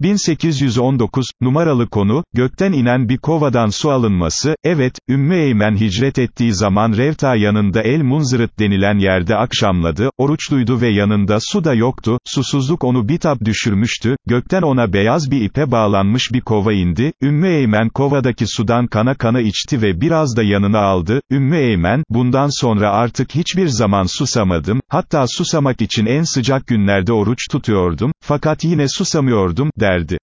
1819, numaralı konu, gökten inen bir kovadan su alınması, evet, Ümmü Eymen hicret ettiği zaman Revta yanında El Munzırıt denilen yerde akşamladı, oruçluydu ve yanında su da yoktu, susuzluk onu bitap düşürmüştü, gökten ona beyaz bir ipe bağlanmış bir kova indi, Ümmü Eymen kovadaki sudan kana kana içti ve biraz da yanına aldı, Ümmü Eymen, bundan sonra artık hiçbir zaman susamadım, hatta susamak için en sıcak günlerde oruç tutuyordum, fakat yine susamıyordum, derdi.